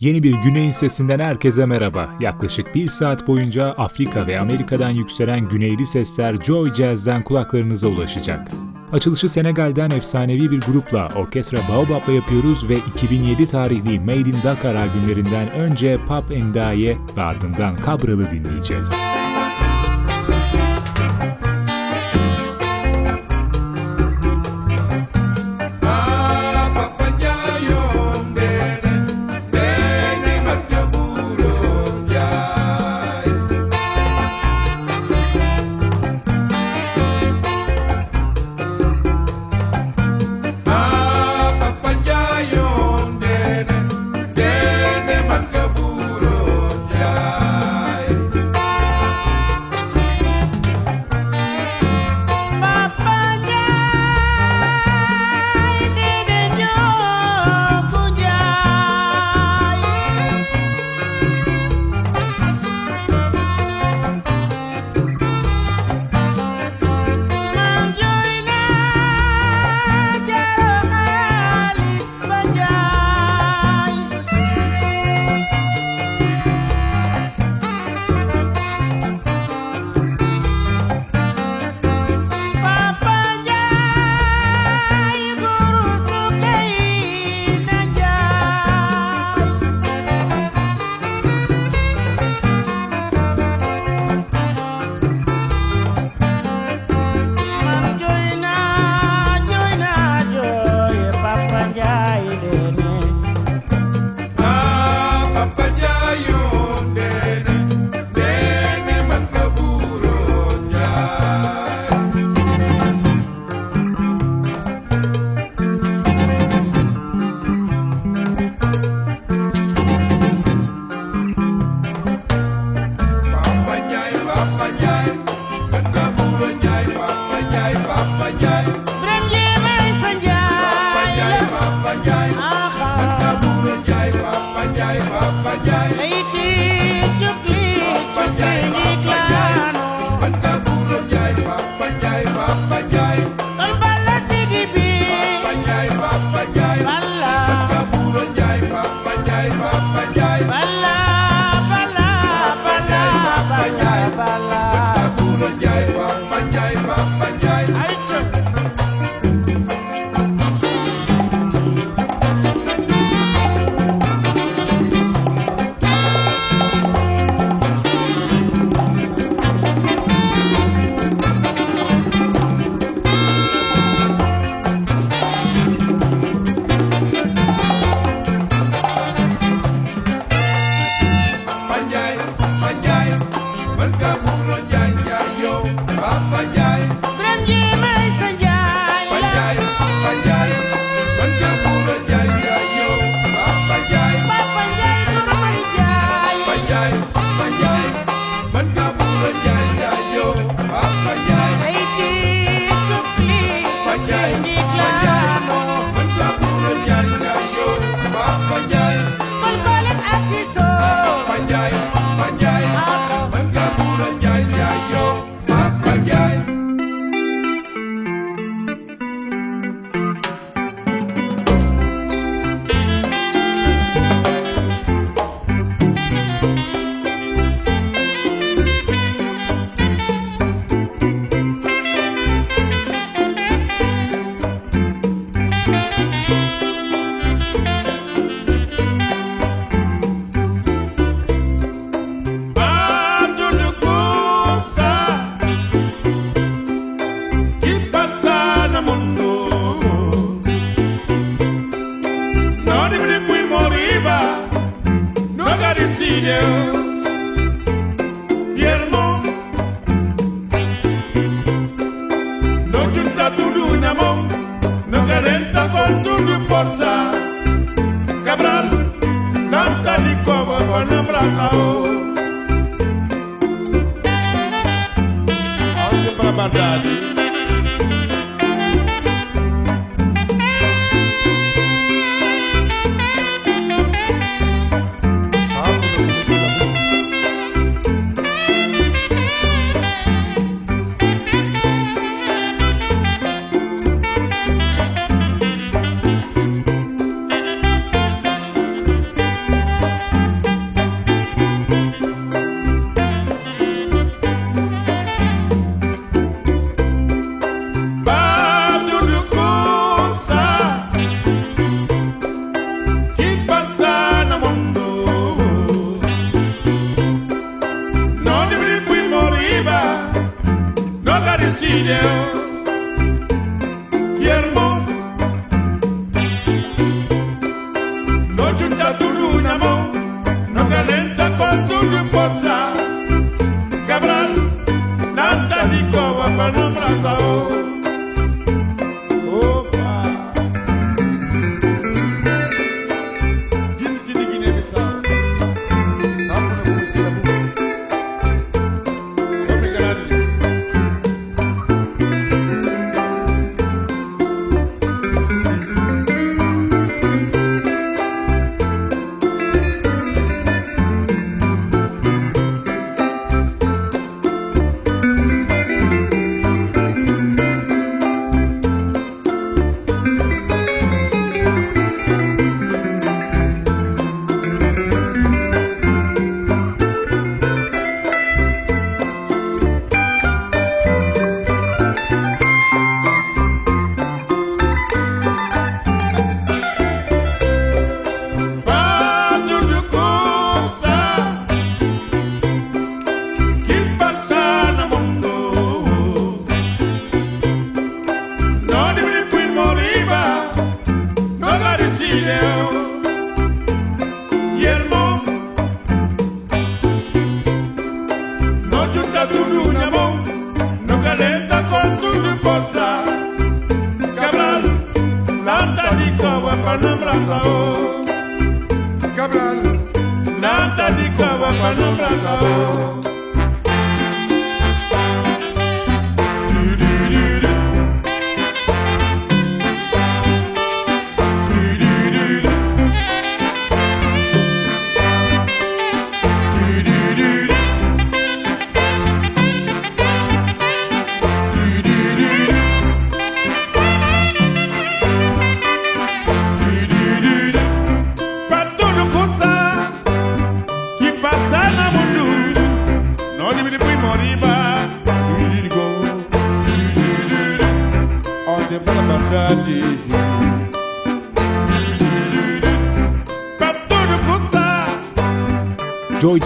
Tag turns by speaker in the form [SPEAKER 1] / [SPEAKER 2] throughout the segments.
[SPEAKER 1] Yeni bir Güney'in sesinden herkese merhaba. Yaklaşık bir saat boyunca Afrika ve Amerika'dan yükselen güneyli sesler Joy Jazz'den kulaklarınıza ulaşacak. Açılışı Senegal'den efsanevi bir grupla Orkestra Baobab'la yapıyoruz ve 2007 tarihli Made in Dakar albümlerinden önce Pop Endaye ve ardından Cabral'ı dinleyeceğiz.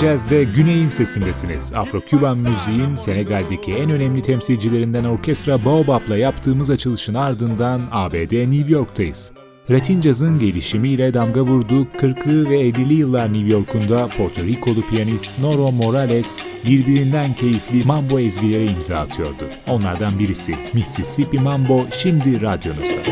[SPEAKER 2] Jazz'de Güney'in sesindesiniz. Afro-Cuban müziğin Senegal'deki en önemli temsilcilerinden orkestra Baobab'la yaptığımız açılışın ardından ABD New York'tayız. Latin cazın gelişimiyle damga vurduğu 40'lı ve 50'li yıllar New York'unda Porto Rikolu piyanist Noro Morales birbirinden keyifli mambo ezgilere imza atıyordu. Onlardan birisi Mississippi Mambo şimdi radyonuzda.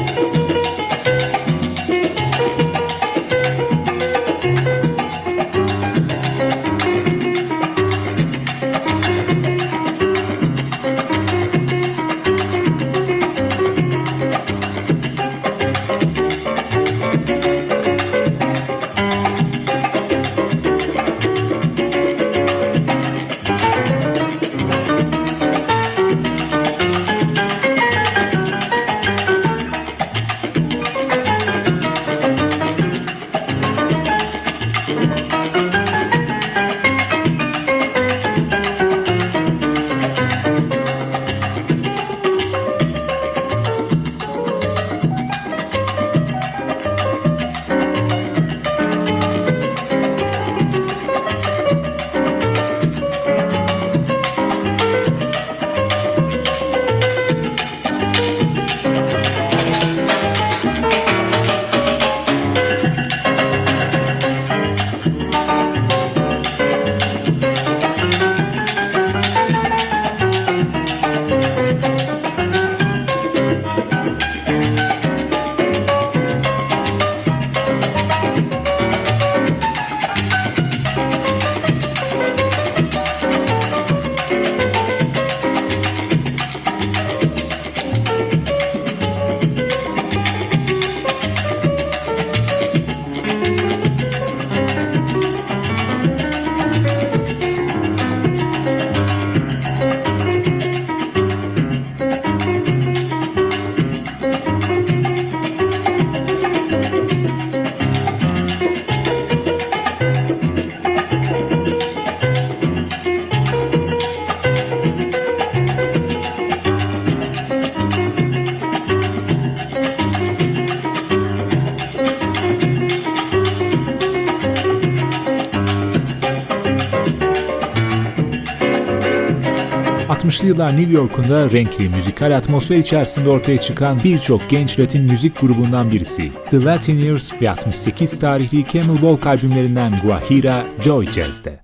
[SPEAKER 2] 60'lı yıllar New York'unda renkli müzikal atmosfer içerisinde ortaya çıkan birçok genç Latin müzik grubundan birisi. The Latin Years ve 68 tarihli Camel Walk albümlerinden Guajira, Joy Jazz'de.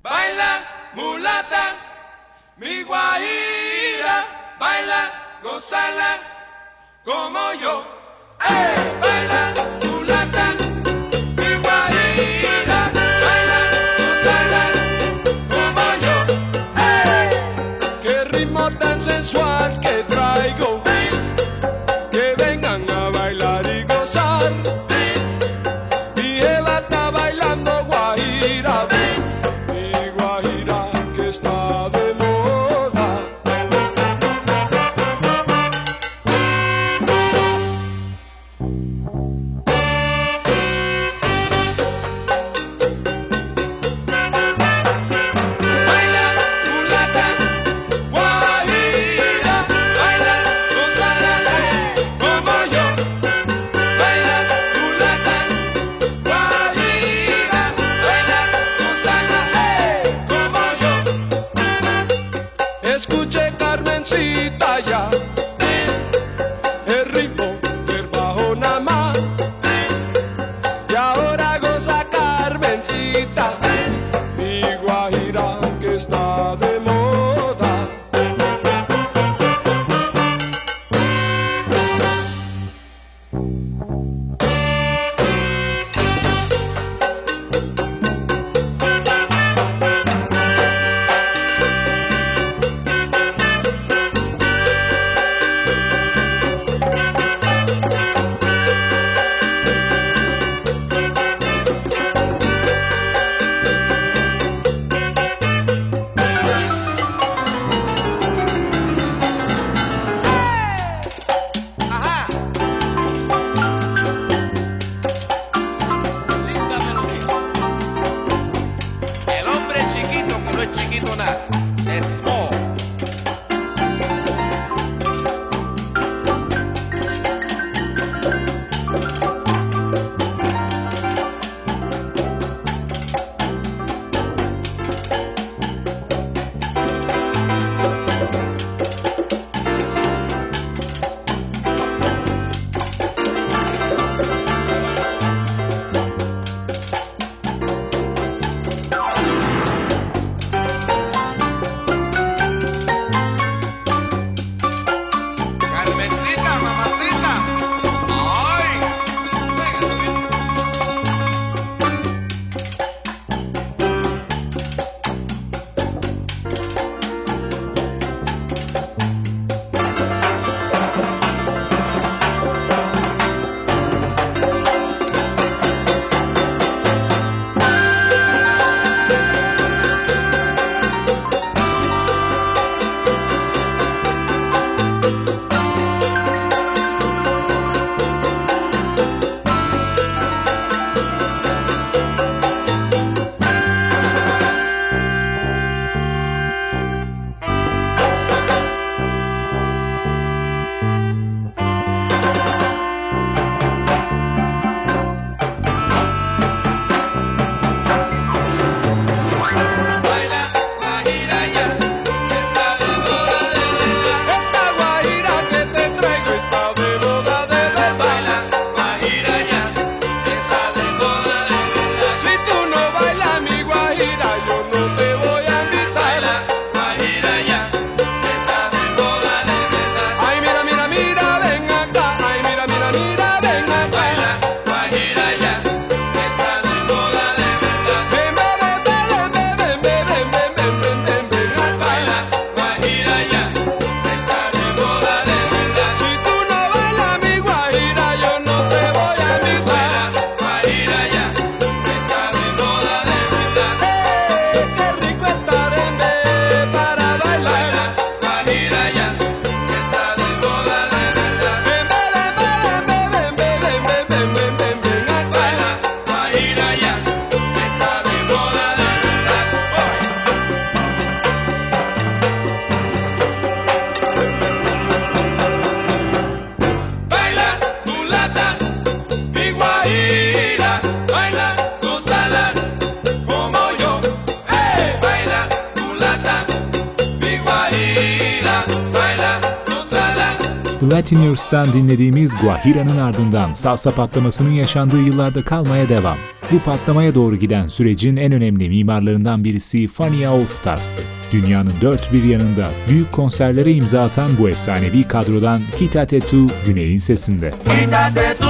[SPEAKER 3] Latiners'tan dinlediğimiz Guajira'nın ardından salsa patlamasının yaşandığı yıllarda kalmaya devam. Bu patlamaya doğru giden sürecin en önemli mimarlarından birisi Fania All Stars'tı. Dünyanın dört bir yanında büyük konserlere imza atan bu efsanevi kadrodan Quítate Tu Güney'in sesinde. Quítate tu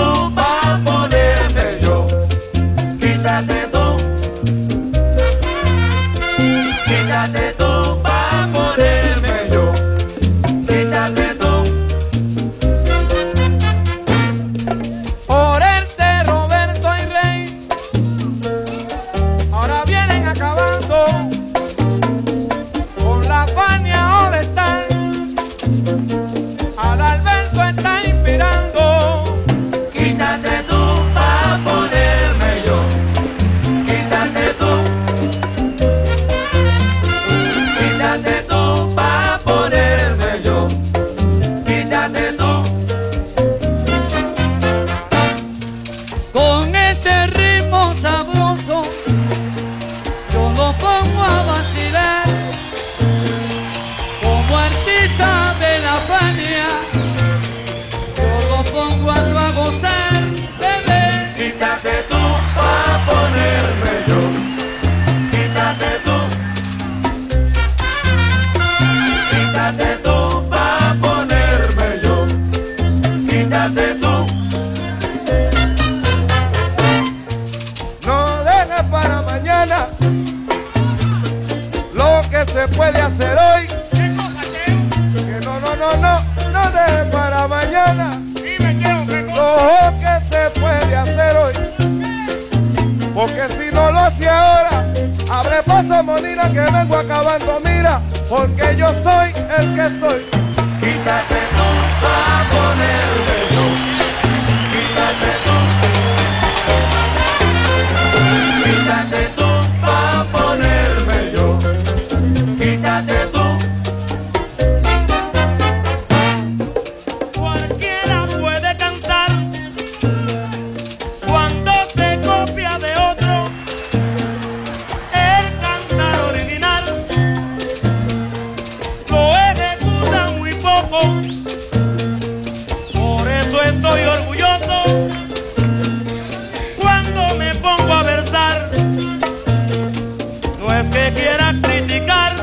[SPEAKER 3] No es que quiera criticar,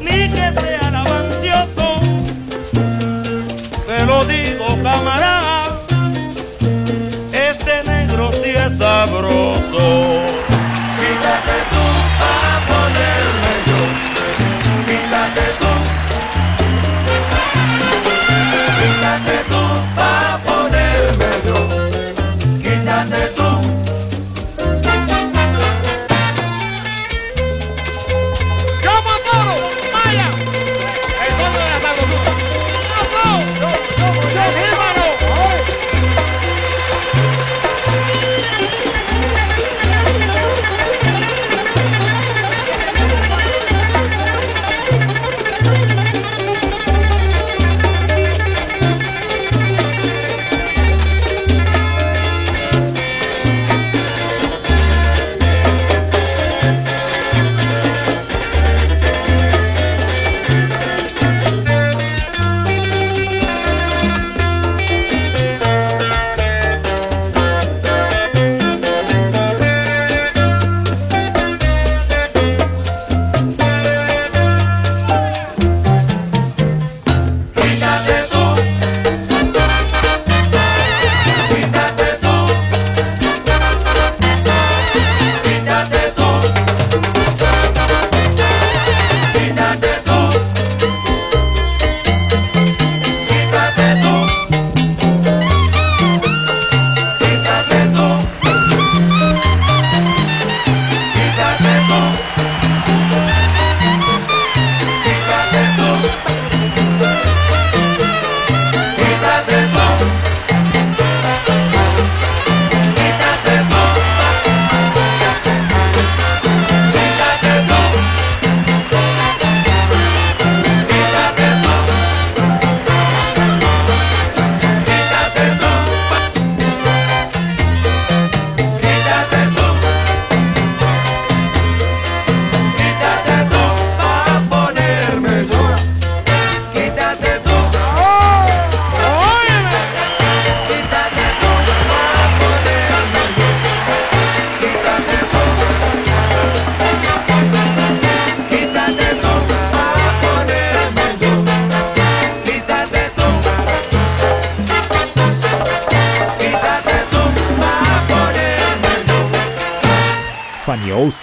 [SPEAKER 3] ni que
[SPEAKER 4] sea avancioso, te lo digo camarada, este negro sí es sabroso.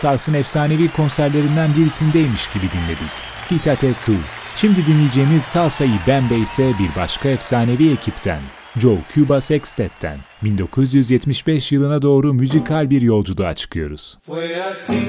[SPEAKER 5] Stars'ın efsanevi konserlerinden birisindeymiş gibi dinledik. Kita Tattoo. Şimdi dinleyeceğimiz Salsa-i Bembe ise bir başka efsanevi ekipten. Joe Cuba Sextet'ten 1975 yılına doğru müzikal bir yolculuğa çıkıyoruz. Fue así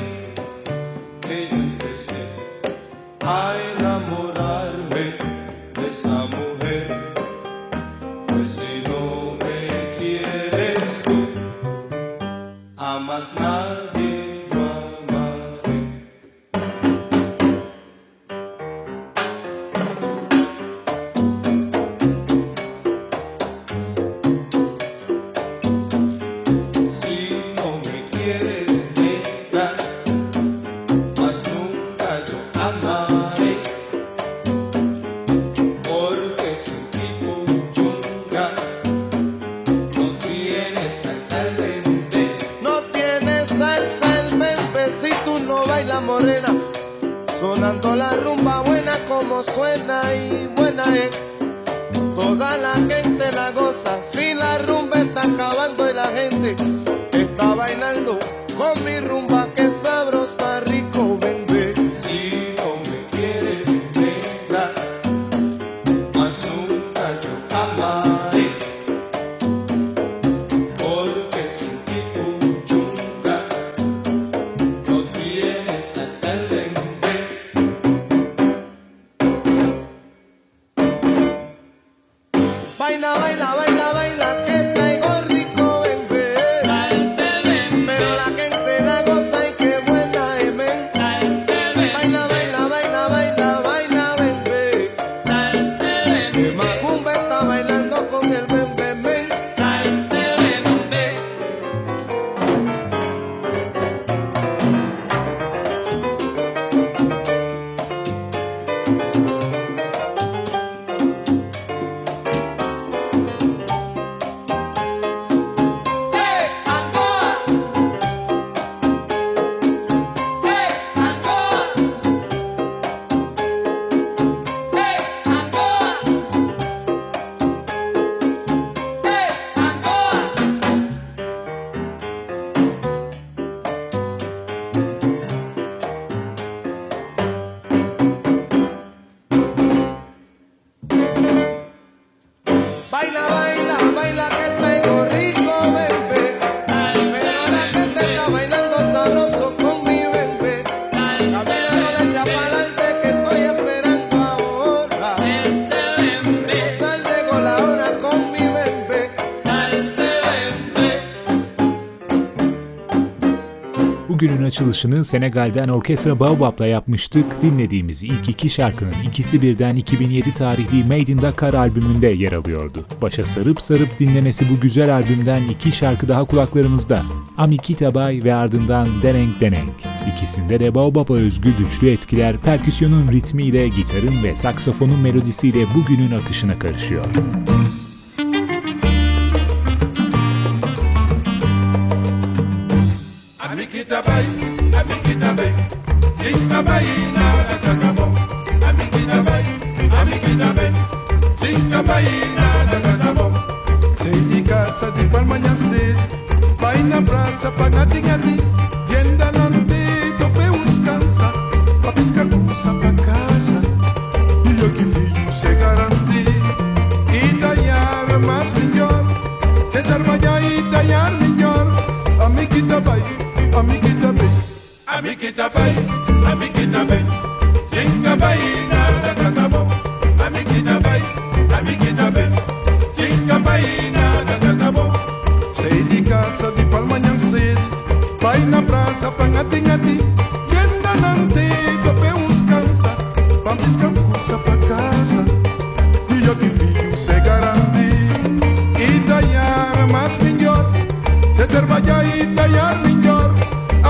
[SPEAKER 2] açılışını Senegal'den Orkestra Baobab'la yapmıştık. Dinlediğimiz ilk iki şarkının ikisi birden 2007 tarihli Made in Dakar albümünde yer alıyordu. Başa sarıp sarıp dinlemesi bu güzel albümden iki şarkı daha kulaklarımızda. Amikita Bay ve ardından Deneng Deneng. İkisinde de Baobab'a özgü güçlü etkiler perküsyonun ritmiyle, gitarın ve saksafonun melodisiyle bugünün akışına karışıyor.
[SPEAKER 6] Müzik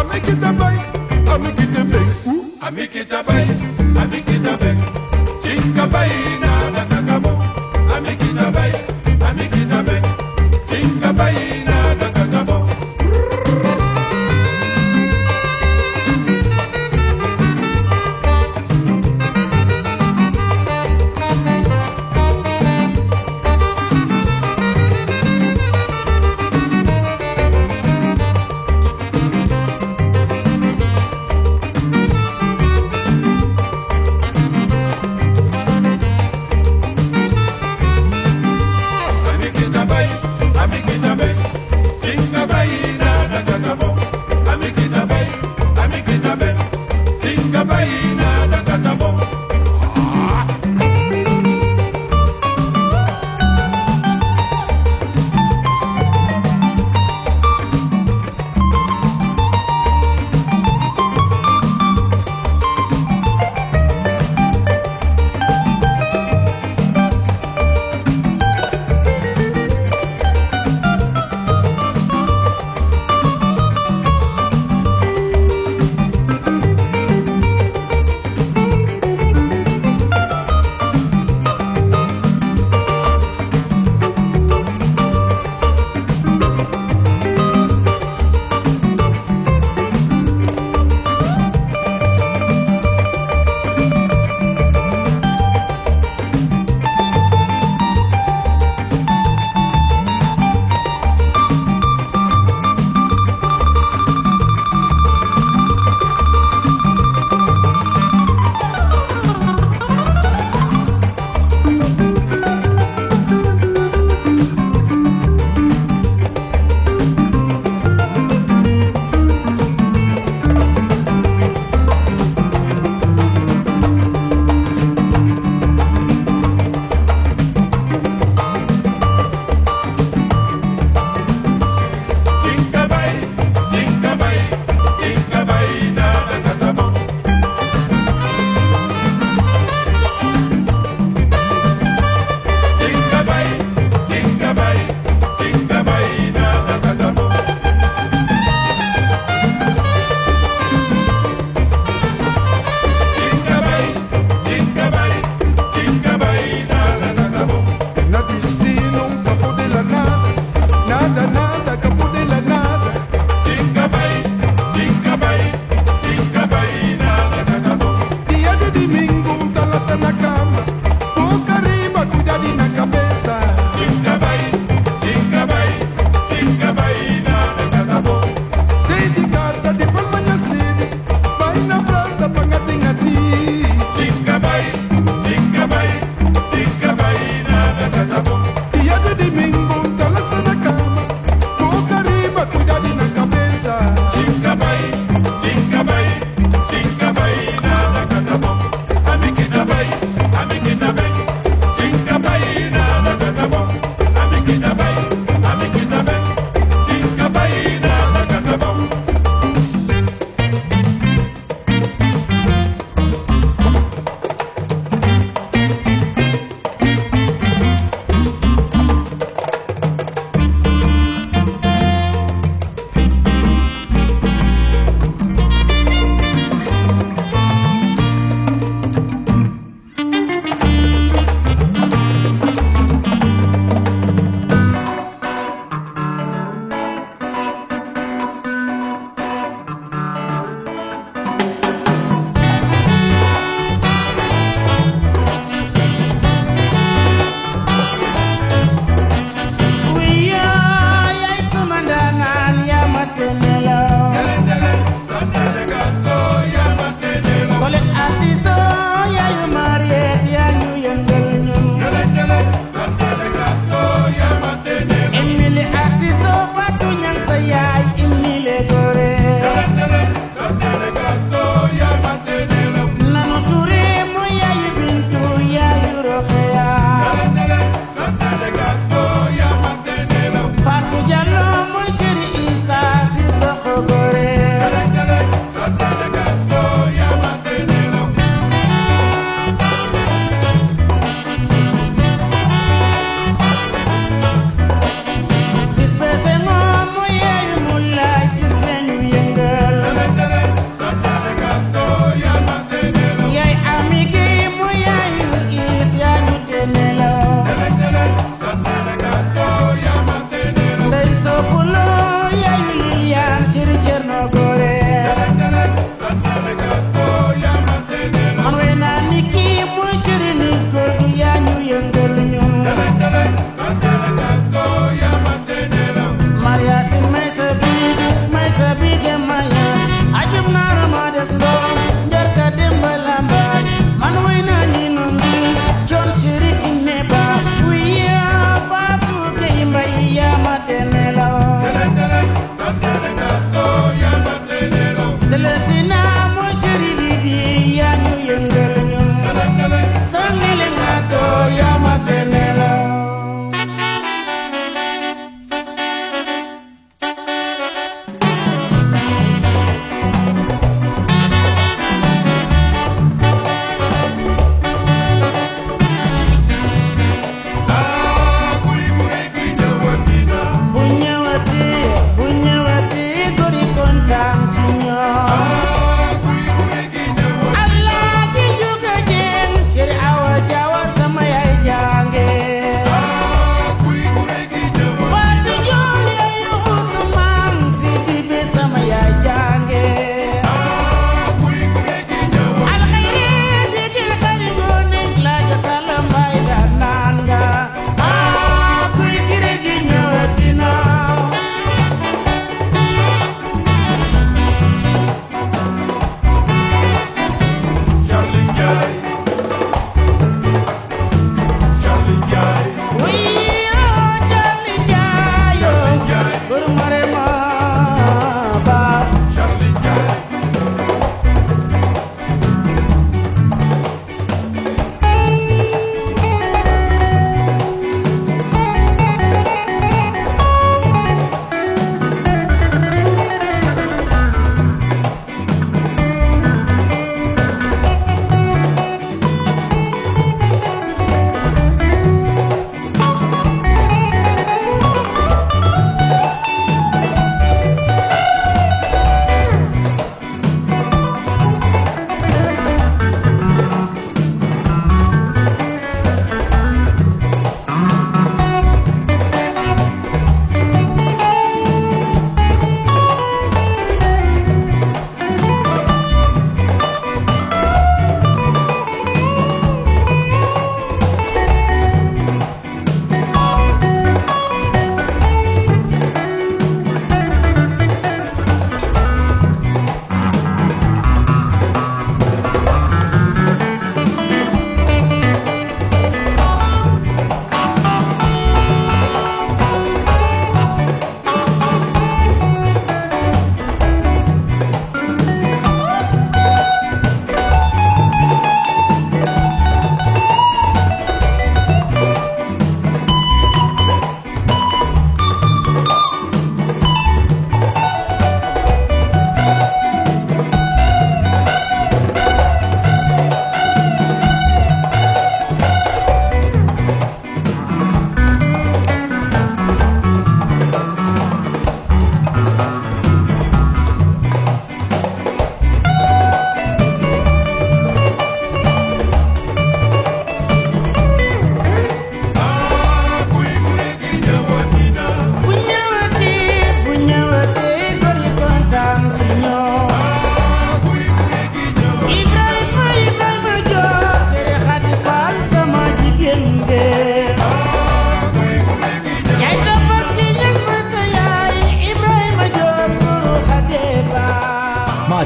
[SPEAKER 6] Amiki tabay, amiki tabay, amiki tabay, amiki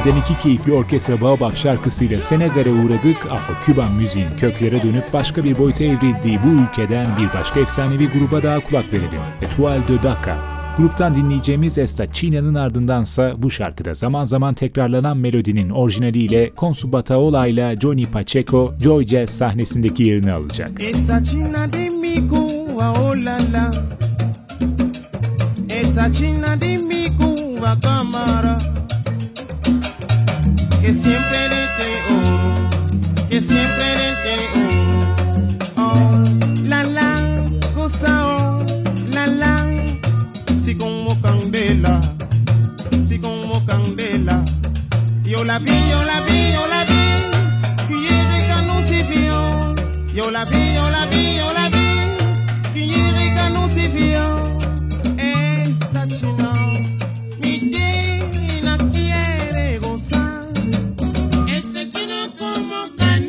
[SPEAKER 2] Madem iki keyifli orkestra Baobab şarkısıyla Senegal'e uğradık, Afro-Küban müziğin köklere dönüp başka bir boyuta evrildiği bu ülkeden bir başka efsanevi gruba daha kulak verelim. Etoile de Dakar. Gruptan dinleyeceğimiz Esta China'nın ardındansa bu şarkıda zaman zaman tekrarlanan melodinin orijinaliyle Konsu Bataola ile Johnny Pacheco, Joy Jazz sahnesindeki yerini alacak.
[SPEAKER 7] Esa China de mi Cuba, oh la. Esa China de mi Cuba, cámara. Que siempre le te oro, que siempre le te oro. Oh, la la, cosa oh, la la. Si como candela, si como candela. Yo la vi, yo la vi, yo la vi. Que no se vio. Yo la vi, yo la vi, yo la vi. Que no se vio. Esta china,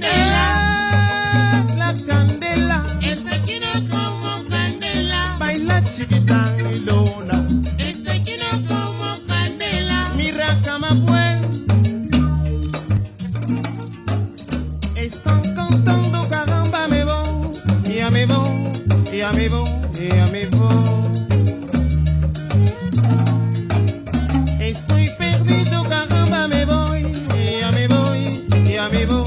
[SPEAKER 8] candela,
[SPEAKER 7] La candela,
[SPEAKER 8] este chino como candela,
[SPEAKER 7] baila chiquita y lona.
[SPEAKER 8] este chino como candela,
[SPEAKER 7] Mira cama buen. Están cantando caramba me voy, ya me voy, ya me voy, ya me voy. Estoy perdido, caramba me voy, ya me voy, ya me voy,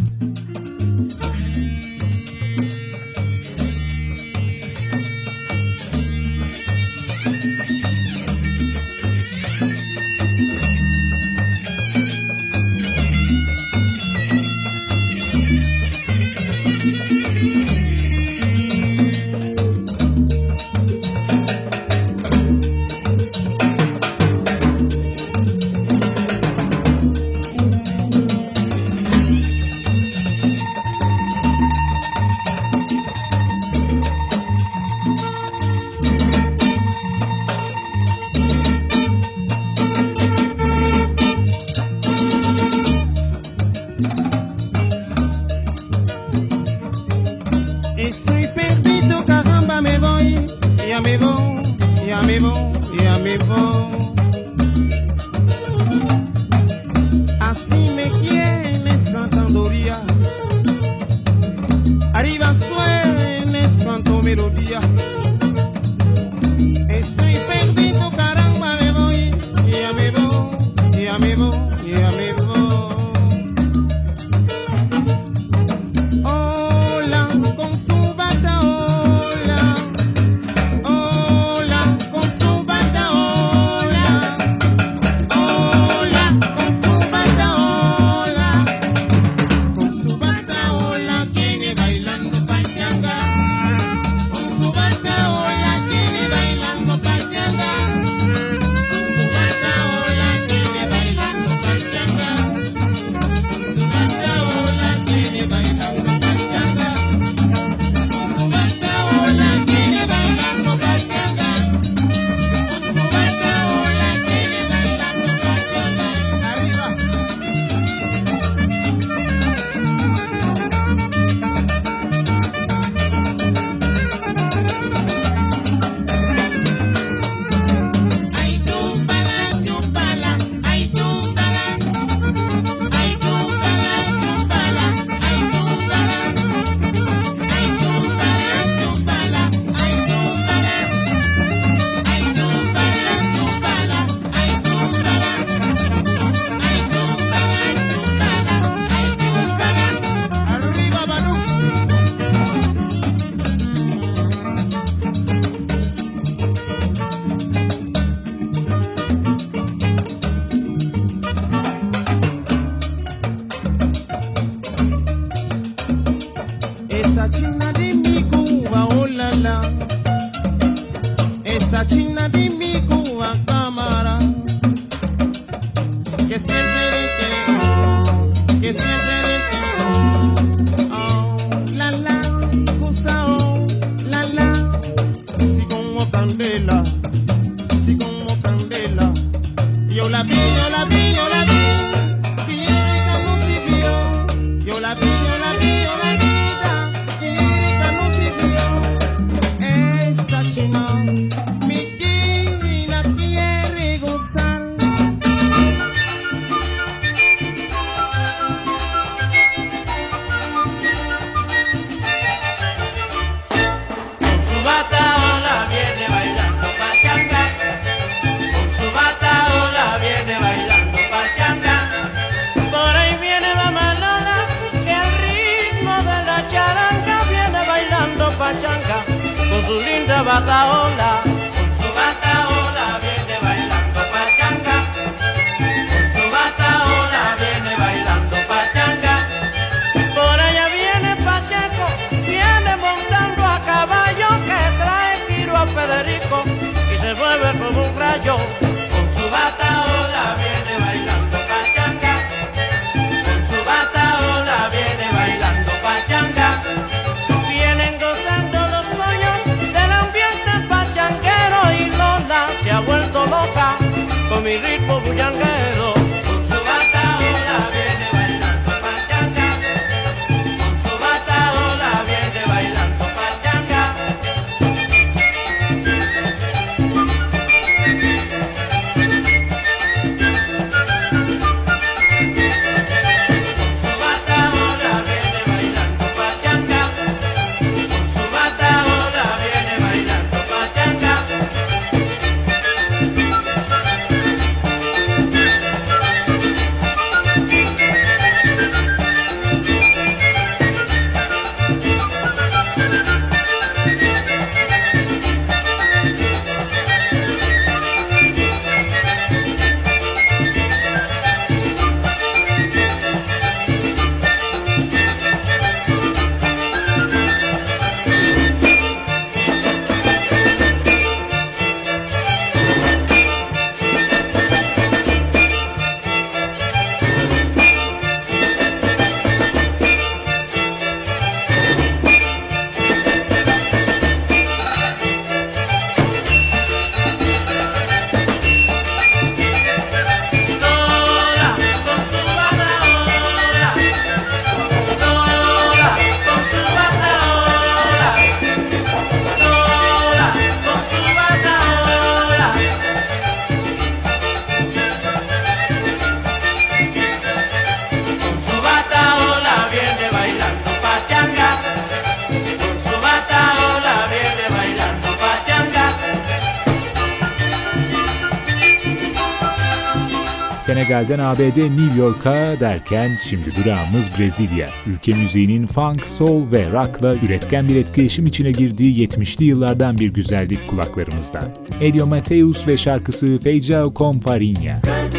[SPEAKER 2] Brüksel'den ABD New York'a derken şimdi durağımız Brezilya. Ülke müziğinin funk, soul ve rock'la üretken bir etkileşim içine girdiği 70'li yıllardan bir güzellik kulaklarımızda. Elio Mateus ve şarkısı Feijão com Farinha.
[SPEAKER 9] Cante,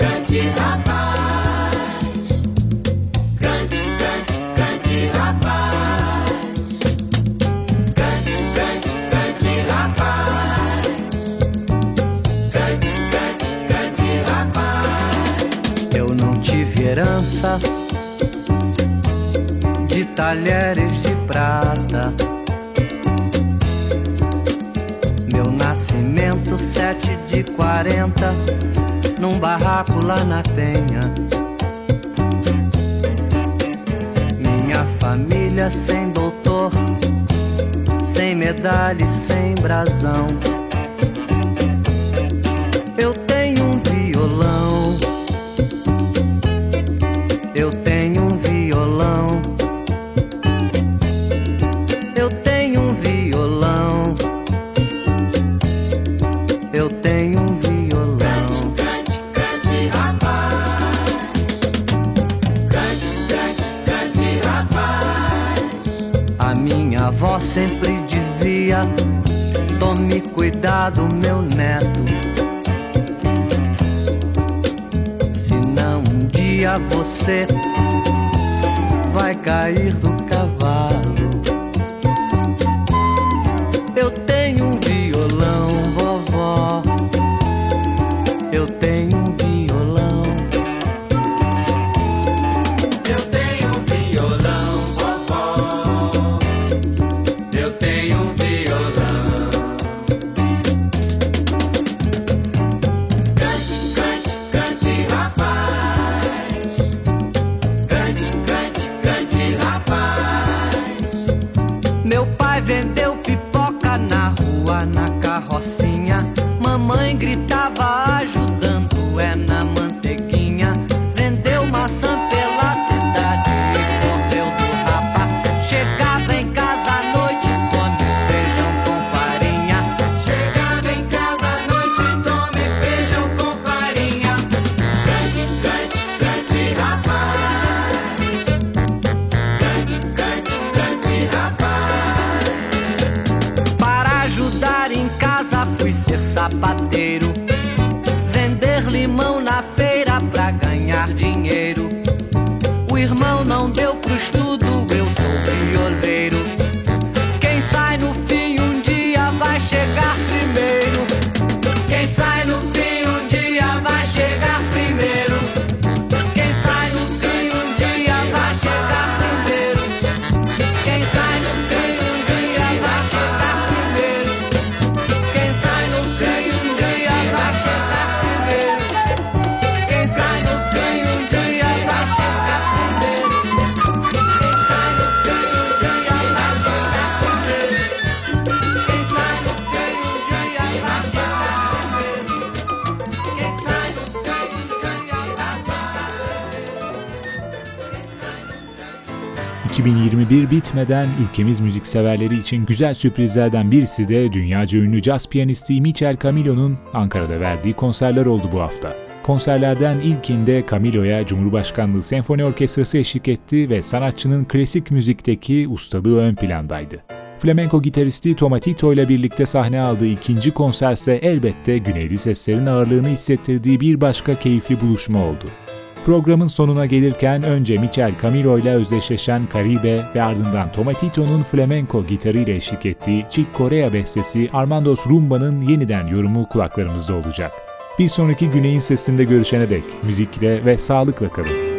[SPEAKER 9] cante, cante. dança de talheres de prata. Meu nascimento, sete de quarenta, num barraco lá na penha. Minha família sem doutor, sem medalha e sem brasão. você vai cair do
[SPEAKER 2] 2021 bitmeden ülkemiz müzikseverleri için güzel sürprizlerden birisi de dünyaca ünlü caz piyanisti Michel Camilo'nun Ankara'da verdiği konserler oldu bu hafta. Konserlerden ilkinde Camilo'ya Cumhurbaşkanlığı Senfoni Orkestrası eşlik etti ve sanatçının klasik müzikteki ustalığı ön plandaydı. Flamenco gitaristi Tomatito ile birlikte sahne aldığı ikinci konserse elbette güneyli seslerin ağırlığını hissettirdiği bir başka keyifli buluşma oldu. Programın sonuna gelirken önce Michel Camilo ile özdeşleşen Caribe ve ardından Tomatito'nun flamenco gitarı ile eşlik ettiği Chick Corea bestesi Armandos Rumba'nın yeniden yorumu kulaklarımızda olacak. Bir sonraki Güney'in sesinde görüşene dek müzikle ve sağlıkla kalın.